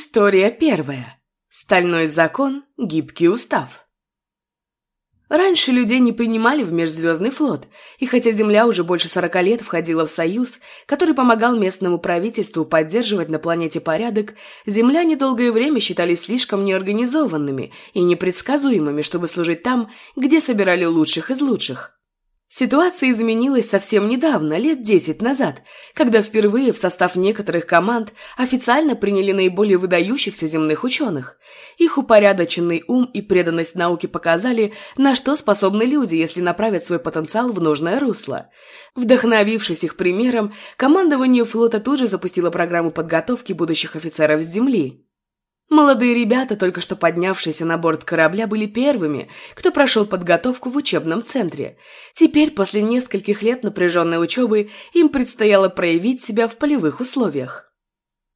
История первая. Стальной закон, гибкий устав. Раньше людей не принимали в межзвездный флот, и хотя Земля уже больше сорока лет входила в союз, который помогал местному правительству поддерживать на планете порядок, земляне долгое время считались слишком неорганизованными и непредсказуемыми, чтобы служить там, где собирали лучших из лучших. Ситуация изменилась совсем недавно, лет десять назад, когда впервые в состав некоторых команд официально приняли наиболее выдающихся земных ученых. Их упорядоченный ум и преданность науке показали, на что способны люди, если направят свой потенциал в нужное русло. Вдохновившись их примером, командование флота тут же запустило программу подготовки будущих офицеров с Земли. Молодые ребята, только что поднявшиеся на борт корабля, были первыми, кто прошел подготовку в учебном центре. Теперь, после нескольких лет напряженной учебы, им предстояло проявить себя в полевых условиях.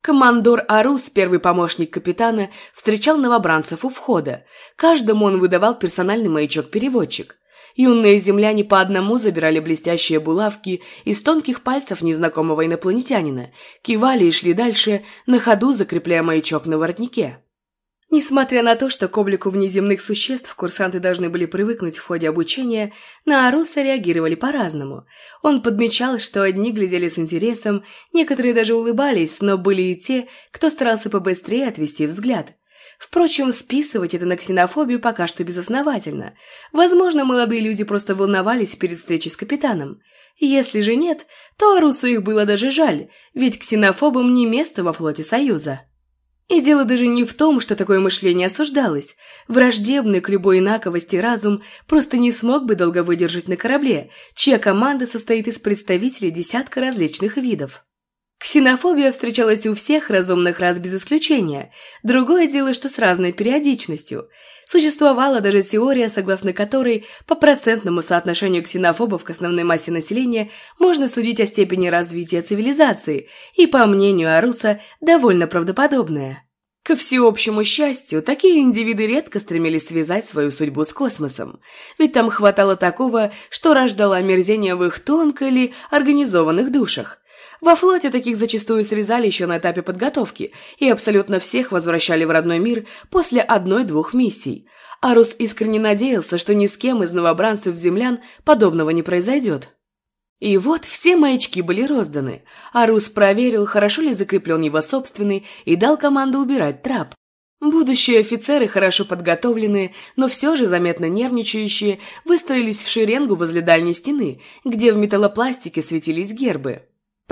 Командор Арус, первый помощник капитана, встречал новобранцев у входа. Каждому он выдавал персональный маячок-переводчик. Юные земляне по одному забирали блестящие булавки из тонких пальцев незнакомого инопланетянина, кивали и шли дальше, на ходу закрепляя маячок на воротнике. Несмотря на то, что к облику внеземных существ курсанты должны были привыкнуть в ходе обучения, на Аруса реагировали по-разному. Он подмечал, что одни глядели с интересом, некоторые даже улыбались, но были и те, кто старался побыстрее отвести взгляд – Впрочем, списывать это на ксенофобию пока что безосновательно. Возможно, молодые люди просто волновались перед встречей с капитаном. Если же нет, то Арусу их было даже жаль, ведь ксенофобам не место во флоте Союза. И дело даже не в том, что такое мышление осуждалось. Враждебный к любой инаковости разум просто не смог бы долго выдержать на корабле, чья команда состоит из представителей десятка различных видов. Ксенофобия встречалась у всех разумных рас без исключения. Другое дело, что с разной периодичностью. Существовала даже теория, согласно которой по процентному соотношению ксенофобов к основной массе населения можно судить о степени развития цивилизации, и, по мнению Аруса, довольно правдоподобная. Ко всеобщему счастью, такие индивиды редко стремились связать свою судьбу с космосом, ведь там хватало такого, что рождало омерзение в их тонко или организованных душах. Во флоте таких зачастую срезали еще на этапе подготовки, и абсолютно всех возвращали в родной мир после одной-двух миссий. Арус искренне надеялся, что ни с кем из новобранцев-землян подобного не произойдет. И вот все маячки были розданы. Арус проверил, хорошо ли закреплен его собственный, и дал команду убирать трап. Будущие офицеры, хорошо подготовленные, но все же заметно нервничающие, выстроились в шеренгу возле дальней стены, где в металлопластике светились гербы.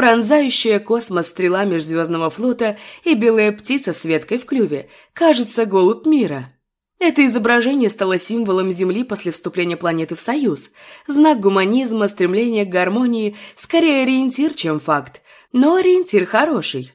Пронзающая космос стрела межзвездного флота и белая птица с веткой в клюве. Кажется, голубь мира. Это изображение стало символом Земли после вступления планеты в Союз. Знак гуманизма, стремление к гармонии, скорее ориентир, чем факт. Но ориентир хороший.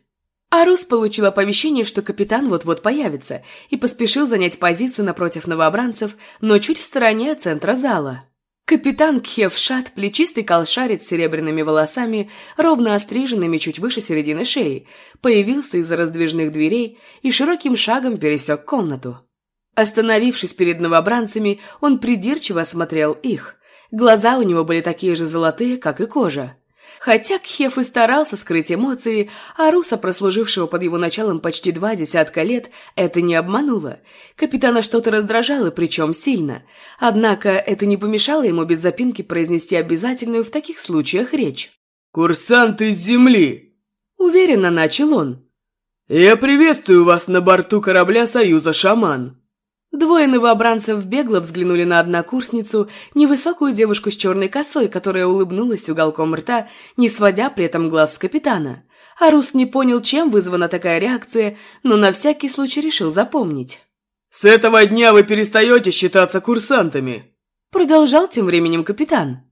Арус получил оповещение, что капитан вот-вот появится, и поспешил занять позицию напротив новобранцев, но чуть в стороне от центра зала. Капитан Кхевшат, плечистый колшарит с серебряными волосами, ровно остриженными чуть выше середины шеи, появился из-за раздвижных дверей и широким шагом пересек комнату. Остановившись перед новобранцами, он придирчиво осмотрел их. Глаза у него были такие же золотые, как и кожа. Хотя Кхеф и старался скрыть эмоции, а Руса, прослужившего под его началом почти два десятка лет, это не обмануло. Капитана что-то раздражало, причем сильно. Однако это не помешало ему без запинки произнести обязательную в таких случаях речь. «Курсанты с земли!» Уверенно начал он. «Я приветствую вас на борту корабля Союза Шаман!» Двое новобранцев бегло взглянули на однокурсницу, невысокую девушку с черной косой, которая улыбнулась уголком рта, не сводя при этом глаз с капитана. Арус не понял, чем вызвана такая реакция, но на всякий случай решил запомнить. «С этого дня вы перестаете считаться курсантами», продолжал тем временем капитан.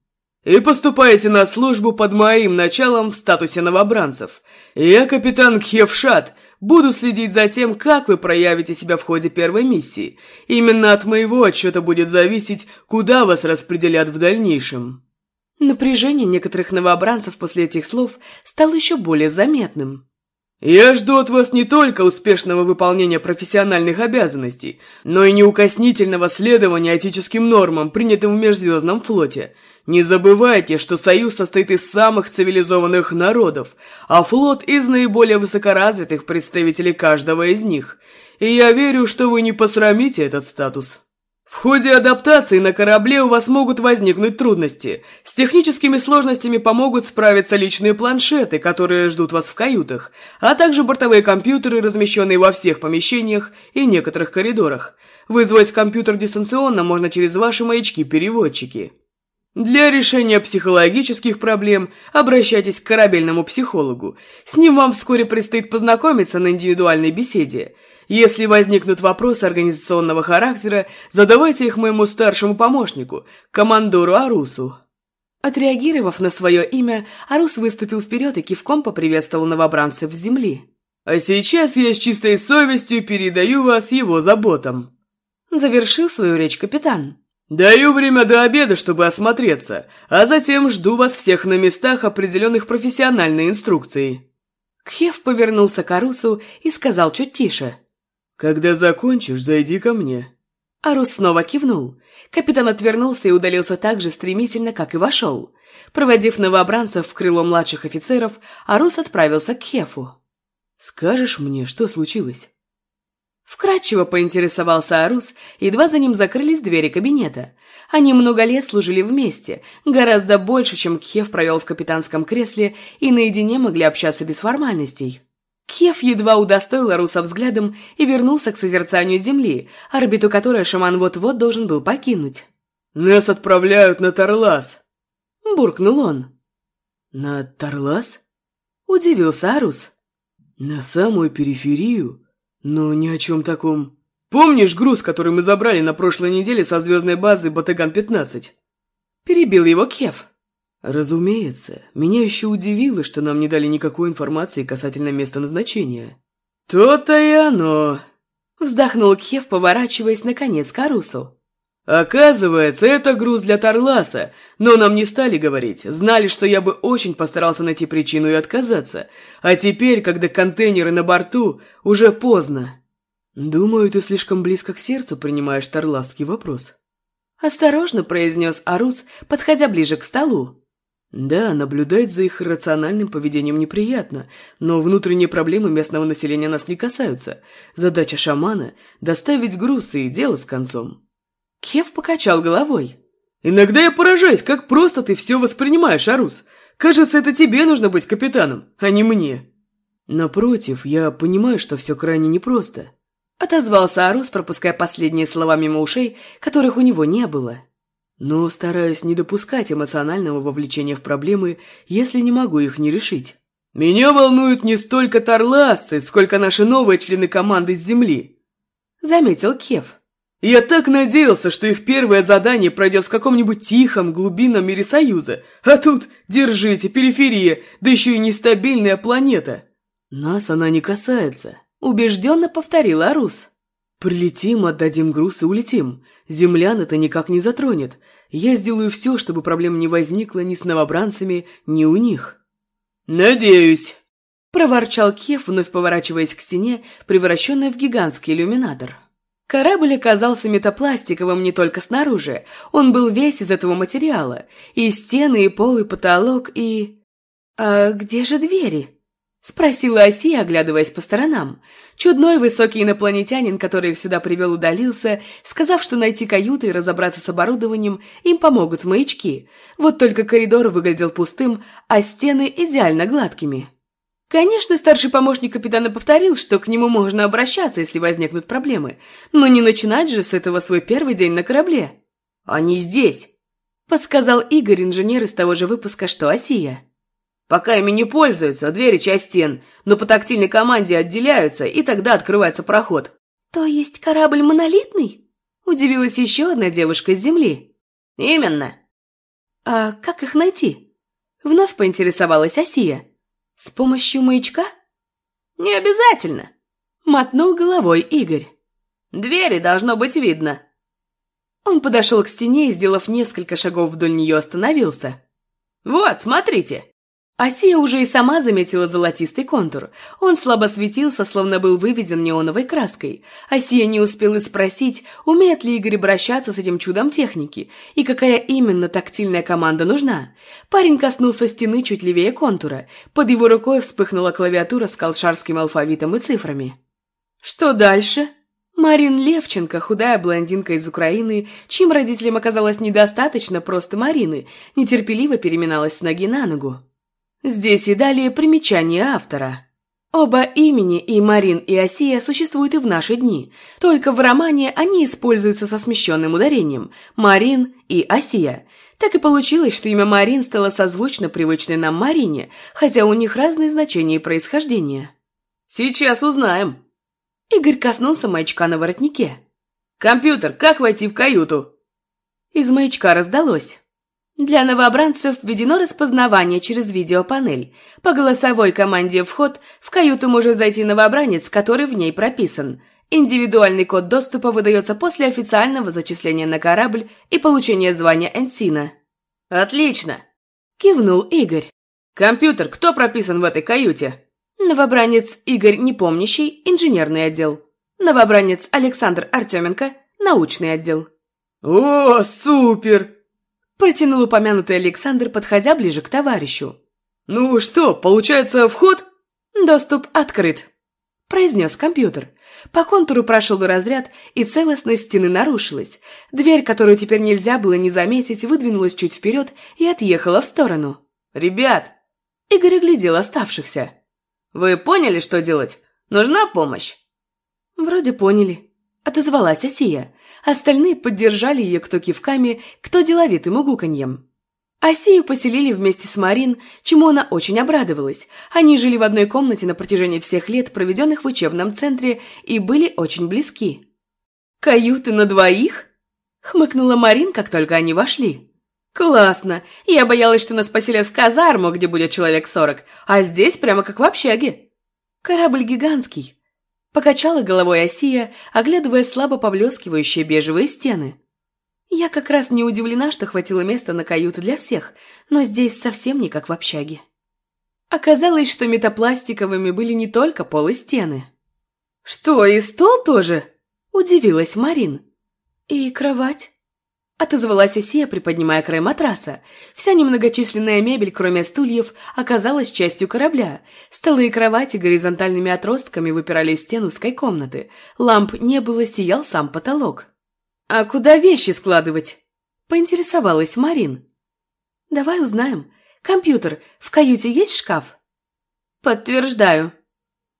«И поступаете на службу под моим началом в статусе новобранцев. Я капитан Кхевшат, Буду следить за тем, как вы проявите себя в ходе первой миссии. Именно от моего отчета будет зависеть, куда вас распределят в дальнейшем». Напряжение некоторых новобранцев после этих слов стало еще более заметным. Я жду от вас не только успешного выполнения профессиональных обязанностей, но и неукоснительного следования этическим нормам, принятым в Межзвездном флоте. Не забывайте, что Союз состоит из самых цивилизованных народов, а флот из наиболее высокоразвитых представителей каждого из них. И я верю, что вы не посрамите этот статус. В ходе адаптации на корабле у вас могут возникнуть трудности. С техническими сложностями помогут справиться личные планшеты, которые ждут вас в каютах, а также бортовые компьютеры, размещенные во всех помещениях и некоторых коридорах. Вызвать компьютер дистанционно можно через ваши маячки-переводчики. Для решения психологических проблем обращайтесь к корабельному психологу. С ним вам вскоре предстоит познакомиться на индивидуальной беседе. Если возникнут вопросы организационного характера, задавайте их моему старшему помощнику, командору Арусу». Отреагировав на свое имя, Арус выступил вперед и кивком поприветствовал новобранцев с земли. «А сейчас я с чистой совестью передаю вас его заботам», — завершил свою речь капитан. «Даю время до обеда, чтобы осмотреться, а затем жду вас всех на местах, определенных профессиональной инструкцией». Кхев повернулся к Арусу и сказал чуть тише. «Когда закончишь, зайди ко мне». Арус снова кивнул. Капитан отвернулся и удалился так же стремительно, как и вошел. Проводив новобранцев в крыло младших офицеров, Арус отправился к Хефу. «Скажешь мне, что случилось?» Вкратчиво поинтересовался Арус, едва за ним закрылись двери кабинета. Они много лет служили вместе, гораздо больше, чем Кхев провел в капитанском кресле, и наедине могли общаться без формальностей. Кхев едва удостоил Аруса взглядом и вернулся к созерцанию Земли, орбиту которой шаман вот-вот должен был покинуть. «Нас отправляют на Тарлас!» – буркнул он. «На Тарлас?» – удивился Арус. «На самую периферию?» «Ну, ни о чем таком. Помнишь груз, который мы забрали на прошлой неделе со звездной базы Батаган-15?» Перебил его Кев. «Разумеется. Меня еще удивило, что нам не дали никакой информации касательно места назначения». «То-то и оно!» Вздохнул Кев, поворачиваясь наконец к Арусу. «Оказывается, это груз для Тарласа, но нам не стали говорить, знали, что я бы очень постарался найти причину и отказаться, а теперь, когда контейнеры на борту, уже поздно». «Думаю, ты слишком близко к сердцу принимаешь тарласский вопрос». Осторожно произнес Арус, подходя ближе к столу. Да, наблюдать за их рациональным поведением неприятно, но внутренние проблемы местного населения нас не касаются. Задача шамана – доставить груз и дело с концом. Кев покачал головой. «Иногда я поражаюсь, как просто ты все воспринимаешь, Арус. Кажется, это тебе нужно быть капитаном, а не мне». «Напротив, я понимаю, что все крайне непросто», — отозвался Арус, пропуская последние слова мимо ушей, которых у него не было. «Но стараюсь не допускать эмоционального вовлечения в проблемы, если не могу их не решить. Меня волнуют не столько тарласцы, сколько наши новые члены команды с Земли», — заметил Кев. Я так надеялся, что их первое задание пройдет в каком-нибудь тихом, глубинном мире Союза. А тут, держите, периферия, да еще и нестабильная планета. Нас она не касается, убежденно повторил Арус. Прилетим, отдадим груз и улетим. Землян это никак не затронет. Я сделаю все, чтобы проблем не возникло ни с новобранцами, ни у них. Надеюсь. Проворчал Кеф, вновь поворачиваясь к стене, превращенной в гигантский иллюминатор. Корабль оказался метапластиковым не только снаружи, он был весь из этого материала. И стены, и пол, и потолок, и... «А где же двери?» — спросила Оси, оглядываясь по сторонам. Чудной высокий инопланетянин, который их сюда привел, удалился, сказав, что найти каюты и разобраться с оборудованием им помогут маячки. Вот только коридор выглядел пустым, а стены идеально гладкими. Конечно, старший помощник капитана повторил, что к нему можно обращаться, если возникнут проблемы, но не начинать же с этого свой первый день на корабле. «Они здесь», — подсказал Игорь, инженер из того же выпуска, что Осия. «Пока ими не пользуются, двери часть стен, но по тактильной команде отделяются, и тогда открывается проход». «То есть корабль монолитный?» — удивилась еще одна девушка с Земли. «Именно». «А как их найти?» — вновь поинтересовалась Осия. «С помощью маячка?» «Не обязательно», — мотнул головой Игорь. «Двери должно быть видно». Он подошел к стене и, сделав несколько шагов вдоль нее, остановился. «Вот, смотрите!» Асия уже и сама заметила золотистый контур. Он слабо светился, словно был выведен неоновой краской. Асия не успела спросить, умеет ли Игорь обращаться с этим чудом техники, и какая именно тактильная команда нужна. Парень коснулся стены чуть левее контура. Под его рукой вспыхнула клавиатура с колшарским алфавитом и цифрами. Что дальше? Марин Левченко, худая блондинка из Украины, чьим родителям оказалось недостаточно просто Марины, нетерпеливо переминалась с ноги на ногу. Здесь и далее примечание автора. Оба имени, и Марин, и Осия, существуют и в наши дни. Только в романе они используются со смещенным ударением – Марин и Осия. Так и получилось, что имя Марин стало созвучно привычной нам Марине, хотя у них разные значения и происхождения. «Сейчас узнаем». Игорь коснулся маячка на воротнике. «Компьютер, как войти в каюту?» Из маячка раздалось. Для новобранцев введено распознавание через видеопанель. По голосовой команде «Вход» в каюту может зайти новобранец, который в ней прописан. Индивидуальный код доступа выдается после официального зачисления на корабль и получения звания Энсина. «Отлично!» – кивнул Игорь. «Компьютер, кто прописан в этой каюте?» Новобранец Игорь Непомнящий, инженерный отдел. Новобранец Александр Артеменко, научный отдел. «О, супер!» Протянул упомянутый Александр, подходя ближе к товарищу. «Ну что, получается, вход?» «Доступ открыт», – произнес компьютер. По контуру прошел разряд, и целостность стены нарушилась. Дверь, которую теперь нельзя было не заметить, выдвинулась чуть вперед и отъехала в сторону. «Ребят!» Игорь оглядел оставшихся. «Вы поняли, что делать? Нужна помощь?» «Вроде поняли», — отозвалась Осия. Остальные поддержали ее кто кивками, кто деловитым угуканьем. Асию поселили вместе с Марин, чему она очень обрадовалась. Они жили в одной комнате на протяжении всех лет, проведенных в учебном центре, и были очень близки. «Каюты на двоих?» — хмыкнула Марин, как только они вошли. «Классно! Я боялась, что нас поселят в казарму, где будет человек сорок, а здесь прямо как в общаге. Корабль гигантский, Покачала головой Осия, оглядывая слабо поблескивающие бежевые стены. Я как раз не удивлена, что хватило места на каюты для всех, но здесь совсем не как в общаге. Оказалось, что метапластиковыми были не только пол и стены. «Что, и стол тоже?» – удивилась Марин. «И кровать?» Отозвалась Осия, приподнимая край матраса. Вся немногочисленная мебель, кроме стульев, оказалась частью корабля. Столы и кровати горизонтальными отростками выпирали из стен узкой комнаты. Ламп не было, сиял сам потолок. «А куда вещи складывать?» – поинтересовалась Марин. «Давай узнаем. Компьютер, в каюте есть шкаф?» «Подтверждаю».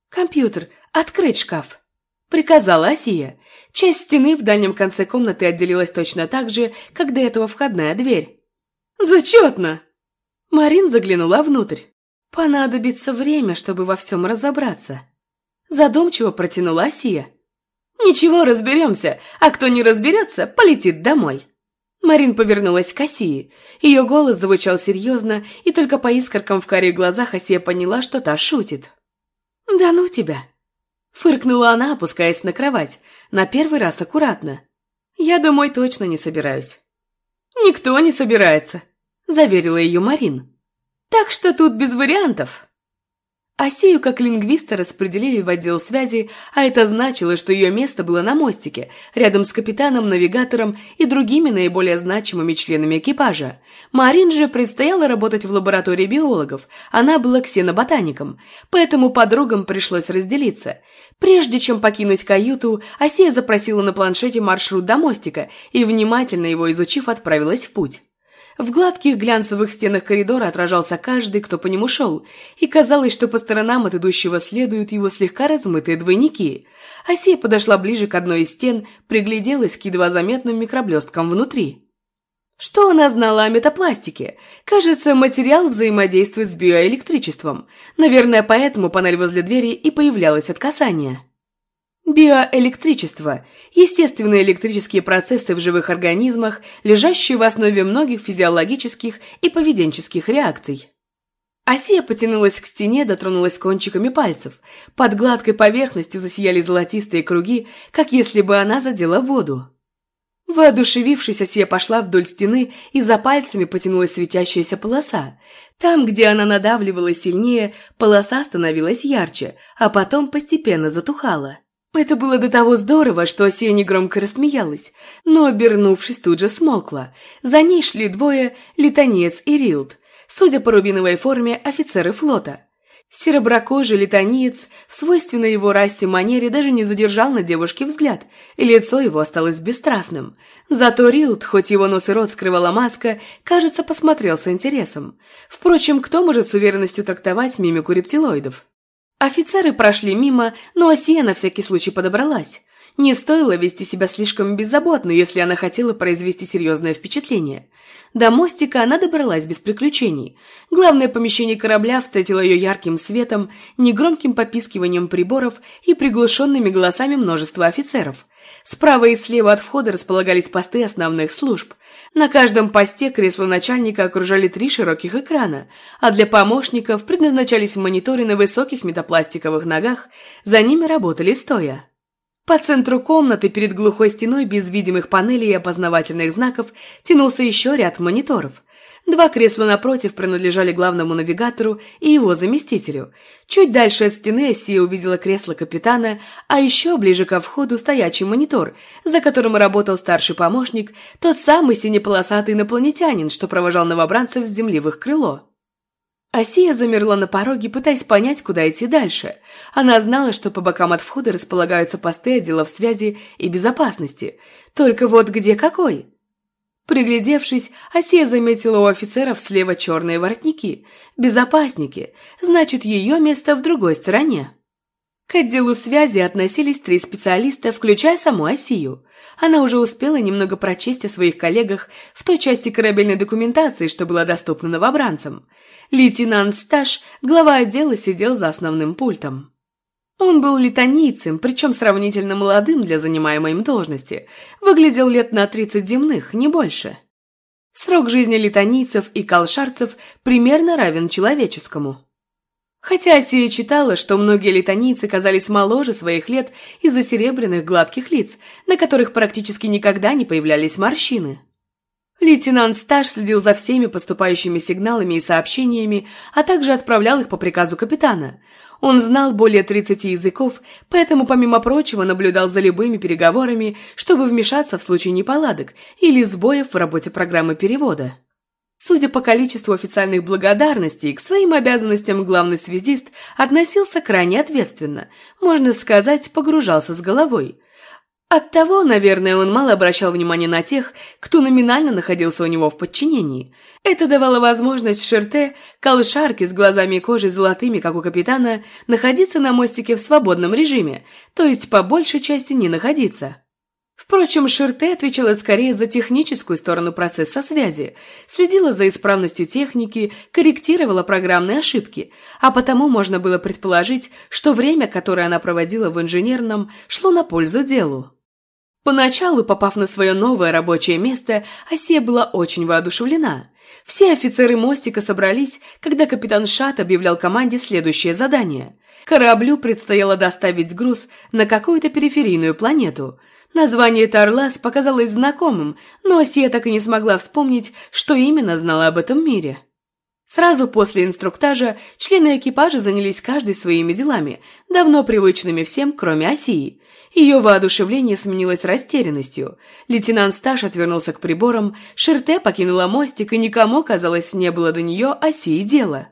«Компьютер, открыть шкаф», – приказала Осия. Часть стены в дальнем конце комнаты отделилась точно так же, как до этого входная дверь. «Зачетно!» Марин заглянула внутрь. «Понадобится время, чтобы во всем разобраться». Задумчиво протянула Сия. «Ничего, разберемся, а кто не разберется, полетит домой». Марин повернулась к Осии. Ее голос звучал серьезно, и только по искоркам в карих глазах Осия поняла, что та шутит. «Да ну тебя!» Фыркнула она, опускаясь на кровать, на первый раз аккуратно. «Я домой точно не собираюсь». «Никто не собирается», – заверила ее Марин. «Так что тут без вариантов». Асею как лингвиста распределили в отдел связи, а это значило, что ее место было на мостике, рядом с капитаном, навигатором и другими наиболее значимыми членами экипажа. Марин же предстояло работать в лаборатории биологов, она была ксеноботаником, поэтому подругам пришлось разделиться. Прежде чем покинуть каюту, Асея запросила на планшете маршрут до мостика и, внимательно его изучив, отправилась в путь. В гладких глянцевых стенах коридора отражался каждый, кто по нему шел, и казалось, что по сторонам от идущего следуют его слегка размытые двойники. Асия подошла ближе к одной из стен, пригляделась к едва заметным микроблесткам внутри. Что она знала о метапластике? Кажется, материал взаимодействует с биоэлектричеством. Наверное, поэтому панель возле двери и появлялась от касания. Биоэлектричество – естественные электрические процессы в живых организмах, лежащие в основе многих физиологических и поведенческих реакций. Асия потянулась к стене, дотронулась кончиками пальцев. Под гладкой поверхностью засияли золотистые круги, как если бы она задела воду. Воодушевившись, Асия пошла вдоль стены и за пальцами потянулась светящаяся полоса. Там, где она надавливала сильнее, полоса становилась ярче, а потом постепенно затухала. Это было до того здорово, что Асия негромко рассмеялась, но, обернувшись, тут же смолкла. За ней шли двое – Литонец и Рилд, судя по рубиновой форме, офицеры флота. Сероброкожий литониец в свойственной его расе манере даже не задержал на девушке взгляд, и лицо его осталось бесстрастным. Зато Рилд, хоть его нос и рот скрывала маска, кажется, посмотрел с интересом. Впрочем, кто может с уверенностью трактовать мимику рептилоидов? Офицеры прошли мимо, но Осия на всякий случай подобралась. Не стоило вести себя слишком беззаботно, если она хотела произвести серьезное впечатление. До мостика она добралась без приключений. Главное помещение корабля встретило ее ярким светом, негромким попискиванием приборов и приглушенными голосами множества офицеров. Справа и слева от входа располагались посты основных служб. На каждом посте кресло начальника окружали три широких экрана, а для помощников предназначались мониторы на высоких метапластиковых ногах, за ними работали стоя. По центру комнаты перед глухой стеной без видимых панелей и опознавательных знаков тянулся еще ряд мониторов. Два кресла напротив принадлежали главному навигатору и его заместителю. Чуть дальше от стены Осия увидела кресло капитана, а еще ближе ко входу стоячий монитор, за которым работал старший помощник, тот самый синеполосатый инопланетянин, что провожал новобранцев с земли в их крыло. Асия замерла на пороге, пытаясь понять, куда идти дальше. Она знала, что по бокам от входа располагаются посты отделов связи и безопасности. Только вот где какой? Приглядевшись, Асия заметила у офицеров слева черные воротники. Безопасники. Значит, ее место в другой стороне. К отделу связи относились три специалиста, включая саму Асию. Она уже успела немного прочесть о своих коллегах в той части корабельной документации, что была доступна новобранцам. Лейтенант Сташ, глава отдела, сидел за основным пультом. Он был литонийцем, причем сравнительно молодым для занимаемой им должности. Выглядел лет на 30 земных, не больше. Срок жизни литонийцев и колшарцев примерно равен человеческому. Хотя Асия читала, что многие литонийцы казались моложе своих лет из-за серебряных гладких лиц, на которых практически никогда не появлялись морщины. Лейтенант Стаж следил за всеми поступающими сигналами и сообщениями, а также отправлял их по приказу капитана. Он знал более 30 языков, поэтому, помимо прочего, наблюдал за любыми переговорами, чтобы вмешаться в случае неполадок или сбоев в работе программы перевода. Судя по количеству официальных благодарностей, к своим обязанностям главный связист относился крайне ответственно, можно сказать, погружался с головой. Оттого, наверное, он мало обращал внимания на тех, кто номинально находился у него в подчинении. Это давало возможность Шерте, колышарке с глазами и кожей золотыми, как у капитана, находиться на мостике в свободном режиме, то есть по большей части не находиться. Впрочем, Ширте отвечала скорее за техническую сторону процесса связи, следила за исправностью техники, корректировала программные ошибки, а потому можно было предположить, что время, которое она проводила в инженерном, шло на пользу делу. Поначалу, попав на свое новое рабочее место, Асия была очень воодушевлена. Все офицеры мостика собрались, когда капитан Шат объявлял команде следующее задание. Кораблю предстояло доставить груз на какую-то периферийную планету – Название Тарлас показалось знакомым, но Осия так и не смогла вспомнить, что именно знала об этом мире. Сразу после инструктажа члены экипажа занялись каждый своими делами, давно привычными всем, кроме Осии. Ее воодушевление сменилось растерянностью. Лейтенант Сташ отвернулся к приборам, Шерте покинула мостик, и никому, казалось, не было до нее Осии дела.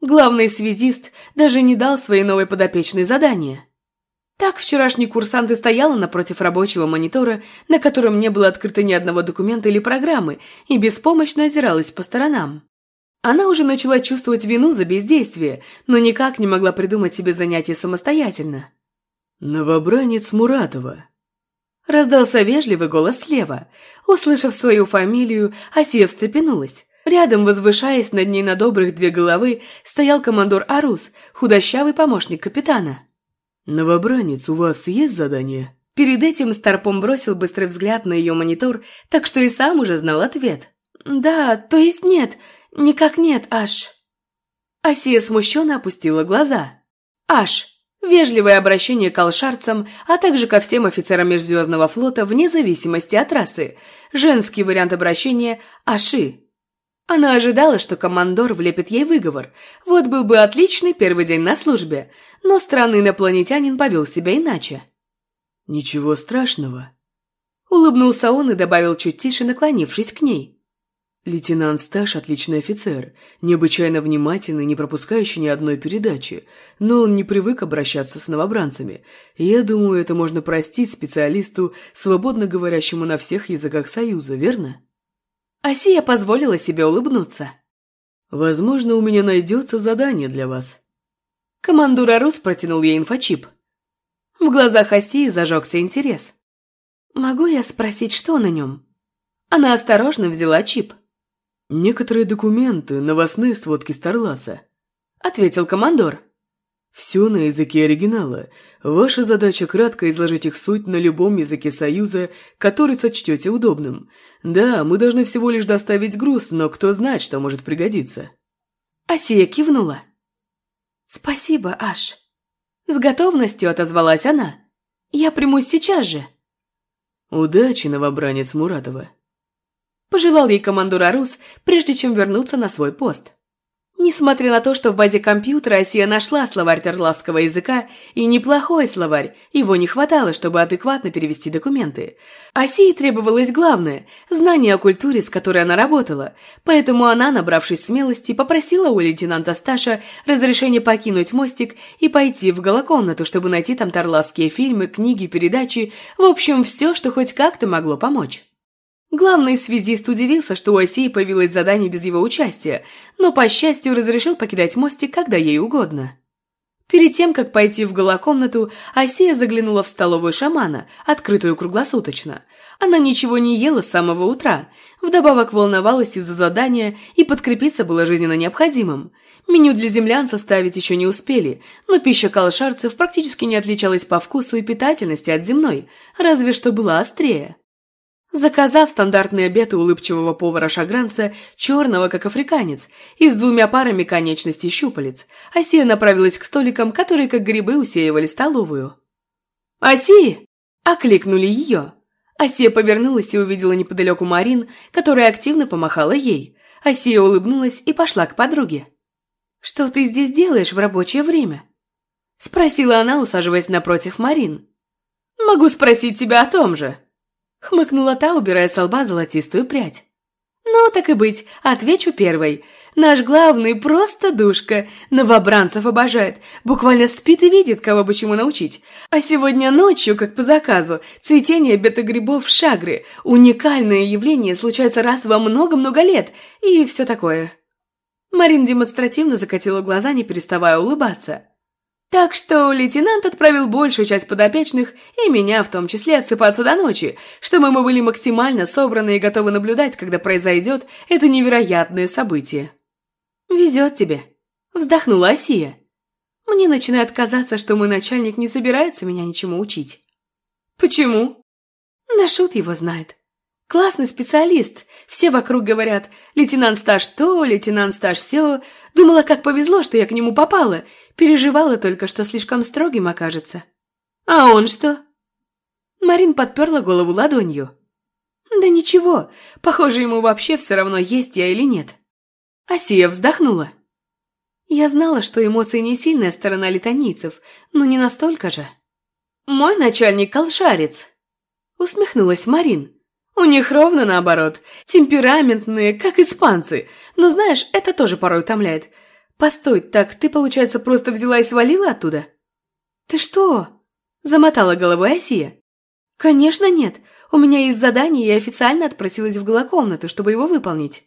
Главный связист даже не дал своей новой подопечной задания – так вчерашний курсант и стояла напротив рабочего монитора, на котором не было открыто ни одного документа или программы, и беспомощно озиралась по сторонам. Она уже начала чувствовать вину за бездействие, но никак не могла придумать себе занятие самостоятельно. «Новобранец Муратова», Раздался вежливый голос слева. Услышав свою фамилию, Асия встрепенулась. Рядом, возвышаясь над ней на добрых две головы, стоял командор Арус, худощавый помощник капитана. «Новобранец, у вас есть задание?» Перед этим Старпом бросил быстрый взгляд на ее монитор, так что и сам уже знал ответ. «Да, то есть нет, никак нет, Аш». Асия смущенно опустила глаза. «Аш, Вежливое обращение к алшарцам, а также ко всем офицерам Межзвездного флота вне зависимости от расы. Женский вариант обращения – Аши. Она ожидала, что командор влепит ей выговор. Вот был бы отличный первый день на службе, но странный инопланетянин повел себя иначе. «Ничего страшного», – улыбнулся он и добавил чуть тише, наклонившись к ней. Лейтенант Сташ – отличный офицер, необычайно внимательный, не пропускающий ни одной передачи, но он не привык обращаться с новобранцами. я думаю, это можно простить специалисту, свободно говорящему на всех языках Союза, верно? Асия позволила себе улыбнуться. «Возможно, у меня найдется задание для вас». Командур Арус протянул ей инфочип. В глазах Асии зажегся интерес. «Могу я спросить, что на нем?» Она осторожно взяла чип. «Некоторые документы, новостные сводки Старласа», — ответил командор. «Все на языке оригинала. Ваша задача кратко изложить их суть на любом языке Союза, который сочтете удобным. Да, мы должны всего лишь доставить груз, но кто знает, что может пригодиться». Асия кивнула. «Спасибо, Аш». С готовностью отозвалась она. «Я примусь сейчас же». «Удачи, новобранец Муратова», Пожелал ей командор Арус, прежде чем вернуться на свой пост. Несмотря на то, что в базе компьютера Асия нашла словарь терласского языка, и неплохой словарь, его не хватало, чтобы адекватно перевести документы. Асии требовалось главное – знание о культуре, с которой она работала, поэтому она, набравшись смелости, попросила у лейтенанта Сташа разрешения покинуть мостик и пойти в голокомнату, чтобы найти там тарласские фильмы, книги, передачи, в общем, все, что хоть как-то могло помочь. Главный связист удивился, что у Осии появилось задание без его участия, но, по счастью, разрешил покидать мостик, когда ей угодно. Перед тем, как пойти в голокомнату, Осия заглянула в столовую шамана, открытую круглосуточно. Она ничего не ела с самого утра, вдобавок волновалась из-за задания, и подкрепиться было жизненно необходимым. Меню для землян составить еще не успели, но пища калшарцев практически не отличалась по вкусу и питательности от земной, разве что была острее. Заказав стандартный обед у улыбчивого повара-шагранца, черного, как африканец, и с двумя парами конечностей щупалец, Асия направилась к столикам, которые, как грибы, усеивали столовую. «Аси!» – окликнули ее. Асия повернулась и увидела неподалеку Марин, которая активно помахала ей. Асия улыбнулась и пошла к подруге. «Что ты здесь делаешь в рабочее время?» – спросила она, усаживаясь напротив Марин. «Могу спросить тебя о том же», Хмыкнула та, убирая с лба золотистую прядь. «Ну, так и быть, отвечу первой. Наш главный просто душка, новобранцев обожает, буквально спит и видит, кого бы чему научить. А сегодня ночью, как по заказу, цветение бета-грибов шагры, уникальное явление, случается раз во много-много лет, и все такое». Марин демонстративно закатила глаза, не переставая улыбаться. Так что лейтенант отправил большую часть подопечных, и меня в том числе, отсыпаться до ночи, чтобы мы были максимально собраны и готовы наблюдать, когда произойдет это невероятное событие. «Везет тебе», — вздохнула Асия. «Мне начинает казаться, что мой начальник не собирается меня ничему учить». «Почему?» Нашут его знает. Классный специалист. Все вокруг говорят, лейтенант стаж то, лейтенант стаж сё. Думала, как повезло, что я к нему попала. Переживала только, что слишком строгим окажется. А он что? Марин подперла голову ладонью. Да ничего, похоже, ему вообще все равно, есть я или нет. Асия вздохнула. Я знала, что эмоции не сильная сторона летонийцев, но не настолько же. Мой начальник колшарец. Усмехнулась Марин. У них ровно наоборот. Темпераментные, как испанцы. Но знаешь, это тоже порой утомляет. Постой, так ты, получается, просто взяла и свалила оттуда? Ты что? Замотала головой Асия. Конечно нет. У меня есть задание, и я официально отпросилась в голокомнату, чтобы его выполнить.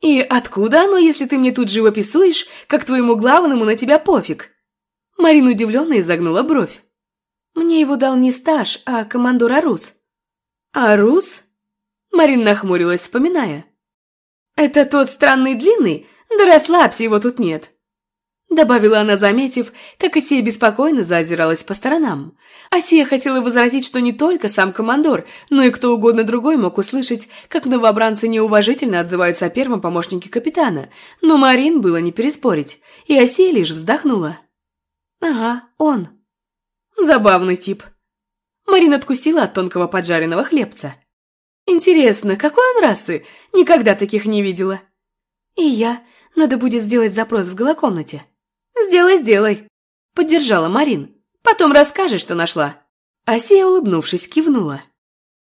И откуда оно, если ты мне тут живописуешь, как твоему главному на тебя пофиг? Марина удивленно изогнула бровь. Мне его дал не стаж, а командор Арус. «Арус?» Марин нахмурилась, вспоминая. «Это тот странный длинный? Да расслабься, его тут нет!» Добавила она, заметив, как Асия беспокойно заозиралась по сторонам. Асия хотела возразить, что не только сам командор, но и кто угодно другой мог услышать, как новобранцы неуважительно отзываются о первом помощнике капитана, но Марин было не переспорить, и Асия лишь вздохнула. Ага, он. Забавный тип. Марина откусила от тонкого поджаренного хлебца. Интересно, какой он расы? Никогда таких не видела. И я. Надо будет сделать запрос в голокомнате. Сделай, сделай. Поддержала Марин. Потом расскажешь, что нашла. Асия, улыбнувшись, кивнула.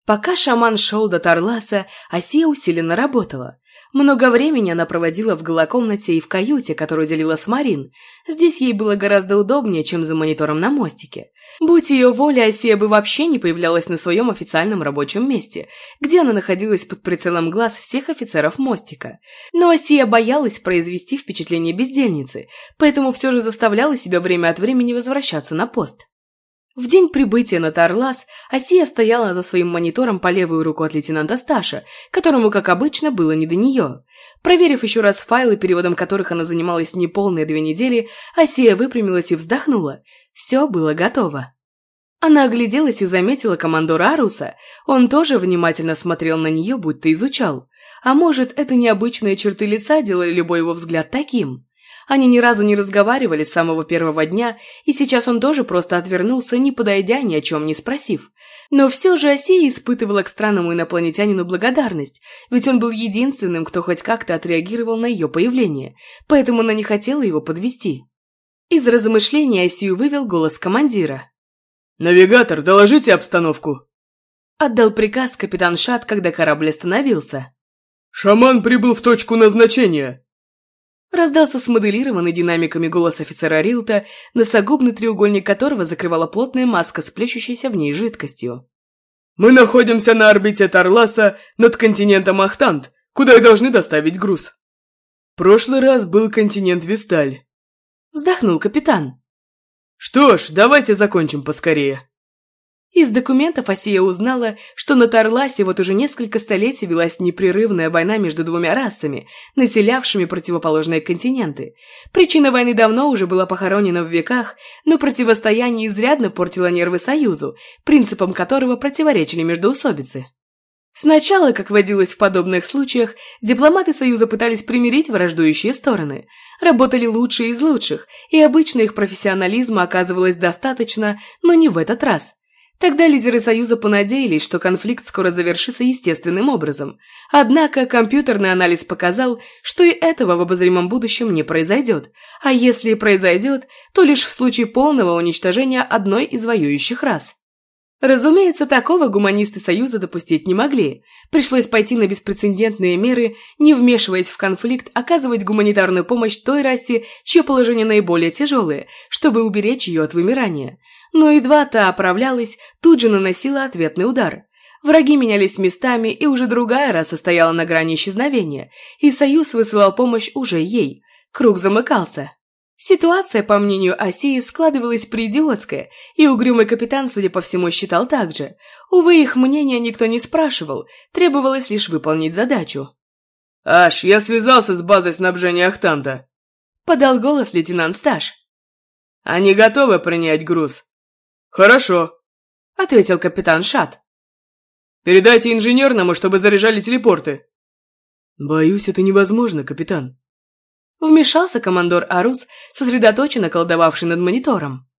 Пока шаман шел до Тарласа, Асия усиленно работала. Много времени она проводила в голокомнате и в каюте, которую делила с Марин. Здесь ей было гораздо удобнее, чем за монитором на мостике. Будь ее воля, Асия бы вообще не появлялась на своем официальном рабочем месте, где она находилась под прицелом глаз всех офицеров мостика. Но Асия боялась произвести впечатление бездельницы, поэтому все же заставляла себя время от времени возвращаться на пост. В день прибытия на Тарлас Асия стояла за своим монитором по левую руку от лейтенанта Сташа, которому, как обычно, было не до нее. Проверив еще раз файлы, переводом которых она занималась неполные две недели, Асия выпрямилась и вздохнула. Все было готово. Она огляделась и заметила командора Аруса. Он тоже внимательно смотрел на нее, будто изучал. А может, это необычные черты лица делали любой его взгляд таким? Они ни разу не разговаривали с самого первого дня, и сейчас он тоже просто отвернулся, не подойдя, ни о чем не спросив. Но все же Осия испытывала к странному инопланетянину благодарность, ведь он был единственным, кто хоть как-то отреагировал на ее появление, поэтому она не хотела его подвести. Из размышления Осию вывел голос командира. «Навигатор, доложите обстановку!» Отдал приказ капитан Шат, когда корабль остановился. «Шаман прибыл в точку назначения!» Раздался смоделированный динамиками голос офицера Рилта, носогубный треугольник которого закрывала плотная маска с плещущейся в ней жидкостью. «Мы находимся на орбите Тарласа над континентом Ахтант, куда и должны доставить груз. Прошлый раз был континент Висталь». Вздохнул капитан. «Что ж, давайте закончим поскорее». Из документов Асия узнала, что на Тарласе вот уже несколько столетий велась непрерывная война между двумя расами, населявшими противоположные континенты. Причина войны давно уже была похоронена в веках, но противостояние изрядно портило нервы Союзу, принципам которого противоречили междоусобицы. Сначала, как водилось в подобных случаях, дипломаты Союза пытались примирить враждующие стороны. Работали лучшие из лучших, и обычно их профессионализма оказывалось достаточно, но не в этот раз – Тогда лидеры Союза понадеялись, что конфликт скоро завершится естественным образом. Однако компьютерный анализ показал, что и этого в обозримом будущем не произойдет. А если и произойдет, то лишь в случае полного уничтожения одной из воюющих рас. Разумеется, такого гуманисты Союза допустить не могли. Пришлось пойти на беспрецедентные меры, не вмешиваясь в конфликт, оказывать гуманитарную помощь той расе, чье положение наиболее тяжелое, чтобы уберечь ее от вымирания но едва та оправлялась, тут же наносила ответный удар. Враги менялись местами, и уже другая раса стояла на грани исчезновения, и Союз высылал помощь уже ей. Круг замыкался. Ситуация, по мнению Осии, складывалась преидиотская, и угрюмый капитан, судя по всему, считал так же. Увы, их мнения никто не спрашивал, требовалось лишь выполнить задачу. «Аш, я связался с базой снабжения Ахтанта», — подал голос лейтенант Стаж. «Они готовы принять груз?» «Хорошо», — ответил капитан Шат. «Передайте инженерному, чтобы заряжали телепорты». «Боюсь, это невозможно, капитан». Вмешался командор Арус, сосредоточенно колдовавший над монитором.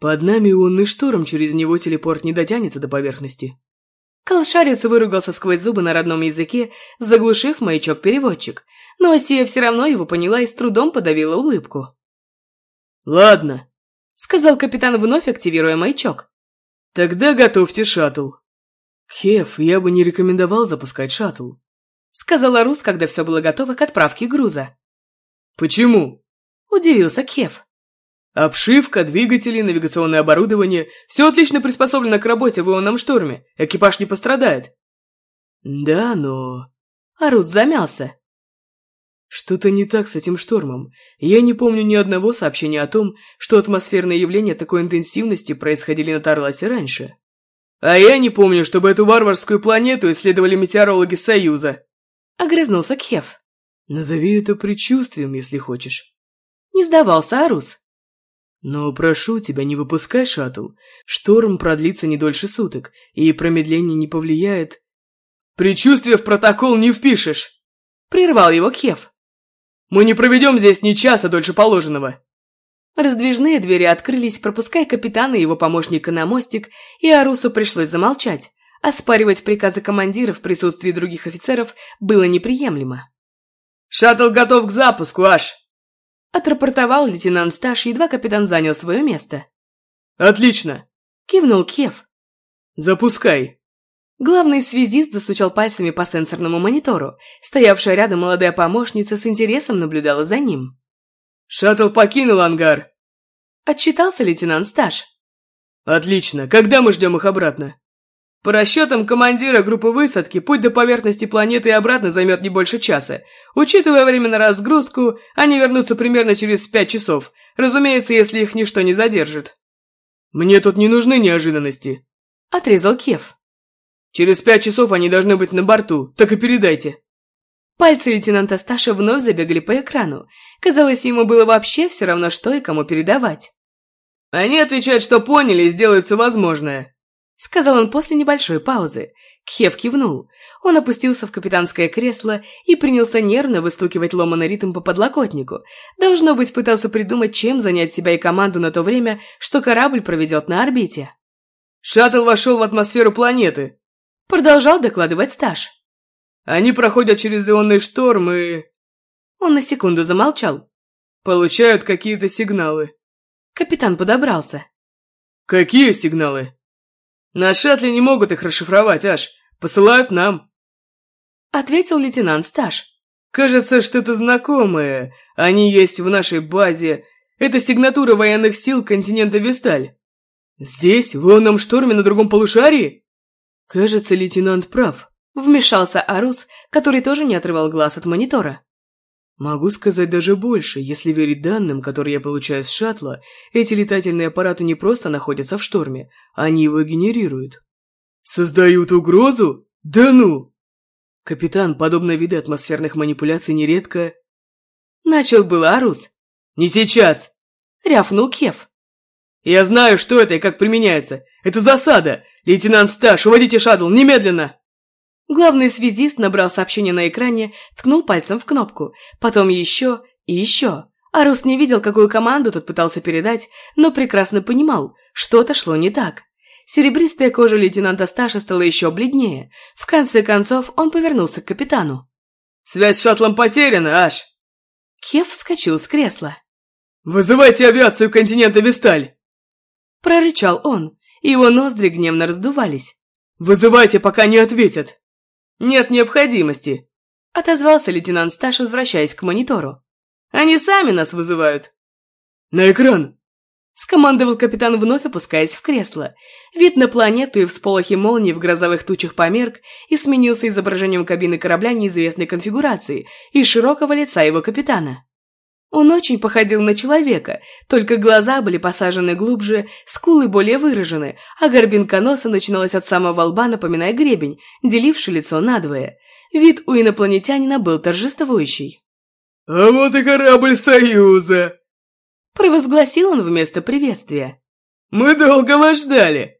«Под нами ионный шторм, через него телепорт не дотянется до поверхности». Колшарец выругался сквозь зубы на родном языке, заглушив маячок-переводчик, но Осия все равно его поняла и с трудом подавила улыбку. «Ладно», сказал капитан, вновь активируя маячок. «Тогда готовьте шаттл». «Хеф, я бы не рекомендовал запускать шаттл», сказала Рус, когда все было готово к отправке груза. «Почему?» удивился Хеф. «Обшивка, двигатели, навигационное оборудование – все отлично приспособлено к работе в ионном шторме. Экипаж не пострадает». «Да, но...» Арус замялся. Что-то не так с этим штормом. Я не помню ни одного сообщения о том, что атмосферные явления такой интенсивности происходили на Тарласе раньше. А я не помню, чтобы эту варварскую планету исследовали метеорологи Союза. Огрызнулся Кхев. Назови это предчувствием, если хочешь. Не сдавался Арус. Но прошу тебя, не выпускай шаттл. Шторм продлится не дольше суток, и промедление не повлияет. Предчувствие в протокол не впишешь. Прервал его Кев. Мы не проведем здесь ни часа дольше положенного!» Раздвижные двери открылись, пропуская капитана и его помощника на мостик, и Арусу пришлось замолчать. Оспаривать приказы командира в присутствии других офицеров было неприемлемо. «Шаттл готов к запуску, аж!» Отрапортовал лейтенант Сташ, едва капитан занял свое место. «Отлично!» — кивнул Кев. «Запускай!» Главный связист застучал пальцами по сенсорному монитору. Стоявшая рядом молодая помощница с интересом наблюдала за ним. «Шаттл покинул ангар!» Отчитался лейтенант Сташ. «Отлично. Когда мы ждем их обратно?» «По расчетам командира группы высадки, путь до поверхности планеты и обратно займет не больше часа. Учитывая время на разгрузку, они вернутся примерно через пять часов. Разумеется, если их ничто не задержит». «Мне тут не нужны неожиданности», — отрезал Кев. «Через пять часов они должны быть на борту, так и передайте». Пальцы лейтенанта Сташа вновь забегали по экрану. Казалось, ему было вообще все равно, что и кому передавать. «Они отвечают, что поняли и сделают все возможное», — сказал он после небольшой паузы. Кхев кивнул. Он опустился в капитанское кресло и принялся нервно выстукивать ломаный ритм по подлокотнику. Должно быть, пытался придумать, чем занять себя и команду на то время, что корабль проведет на орбите. «Шаттл вошел в атмосферу планеты», — продолжал докладывать Сташ. Они проходят через ионный шторм и...» Он на секунду замолчал. «Получают какие-то сигналы». Капитан подобрался. «Какие сигналы?» «На шаттле не могут их расшифровать, аж. Посылают нам». Ответил лейтенант Сташ. «Кажется, что-то знакомое. Они есть в нашей базе. Это сигнатура военных сил континента Весталь. Здесь, в ионном шторме на другом полушарии?» Кажется, лейтенант прав. Вмешался Арус, который тоже не отрывал глаз от монитора. Могу сказать даже больше, если верить данным, которые я получаю с шаттла, эти летательные аппараты не просто находятся в шторме, они его генерируют. Создают угрозу? Да ну! Капитан, подобные виды атмосферных манипуляций нередко... Начал был Арус. Не сейчас! Рявкнул Кев. Я знаю, что это и как применяется. Это засада! Лейтенант Сташ, уводите шаттл, немедленно! Главный связист набрал сообщение на экране, ткнул пальцем в кнопку, потом еще и еще. Арус не видел, какую команду тот пытался передать, но прекрасно понимал, что-то шло не так. Серебристая кожа лейтенанта Сташа стала еще бледнее. В конце концов он повернулся к капитану. «Связь с шаттлом потеряна, Аш!» Кев вскочил с кресла. «Вызывайте авиацию континента Весталь!» Прорычал он, его ноздри гневно раздувались. «Вызывайте, пока не ответят!» «Нет необходимости», — отозвался лейтенант Сташ, возвращаясь к монитору. «Они сами нас вызывают». «На экран!» — скомандовал капитан, вновь опускаясь в кресло. Вид на планету и всполохи молний в грозовых тучах померк и сменился изображением кабины корабля неизвестной конфигурации и широкого лица его капитана. Он очень походил на человека, только глаза были посажены глубже, скулы более выражены, а горбинка носа начиналась от самого лба, напоминая гребень, деливший лицо надвое. Вид у инопланетянина был торжествующий. «А вот и корабль Союза!» Провозгласил он вместо приветствия. «Мы долго вас ждали!»